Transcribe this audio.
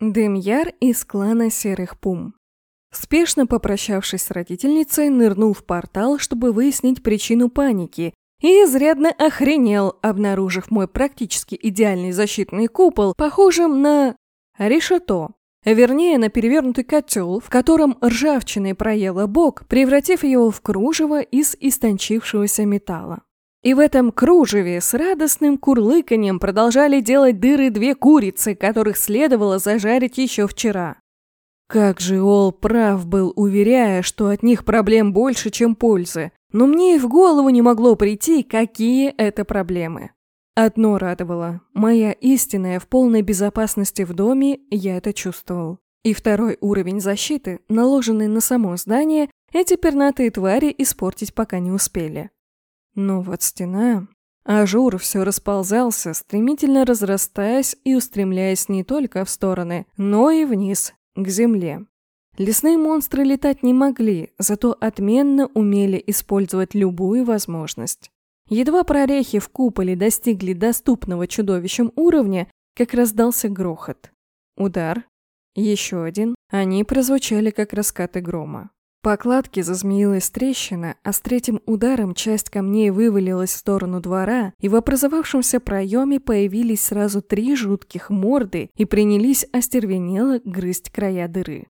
Демьяр из клана Серых Пум. Спешно попрощавшись с родительницей, нырнул в портал, чтобы выяснить причину паники, и изрядно охренел, обнаружив мой практически идеальный защитный купол, похожим на... решето. Вернее, на перевернутый котел, в котором ржавчиной проела бок, превратив его в кружево из истончившегося металла. И в этом кружеве с радостным курлыканьем продолжали делать дыры две курицы, которых следовало зажарить еще вчера. Как же Ол прав был, уверяя, что от них проблем больше, чем пользы. Но мне и в голову не могло прийти, какие это проблемы. Одно радовало. Моя истинная в полной безопасности в доме, я это чувствовал. И второй уровень защиты, наложенный на само здание, эти пернатые твари испортить пока не успели. Но вот стена... Ажур все расползался, стремительно разрастаясь и устремляясь не только в стороны, но и вниз, к земле. Лесные монстры летать не могли, зато отменно умели использовать любую возможность. Едва прорехи в куполе достигли доступного чудовищем уровня, как раздался грохот. Удар. Еще один. Они прозвучали, как раскаты грома. По кладке зазмеилась трещина, а с третьим ударом часть камней вывалилась в сторону двора, и в образовавшемся проеме появились сразу три жутких морды и принялись остервенело грызть края дыры.